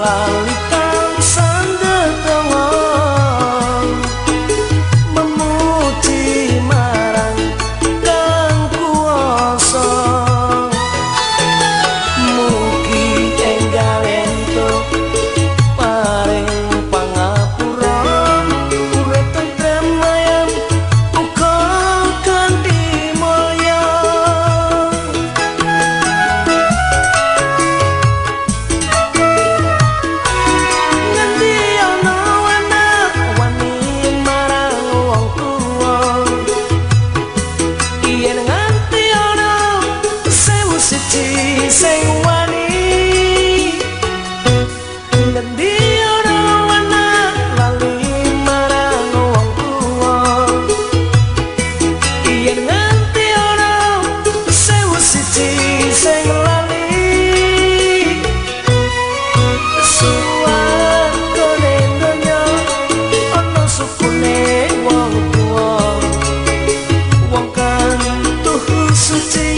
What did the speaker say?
selalu siji sing wani Ngendi ora ana lali marang wong tuwa. Yen nganti ora sewu siji sing lali Suwarane donya ana sukune wong tuwa. Wong kang tuhu suci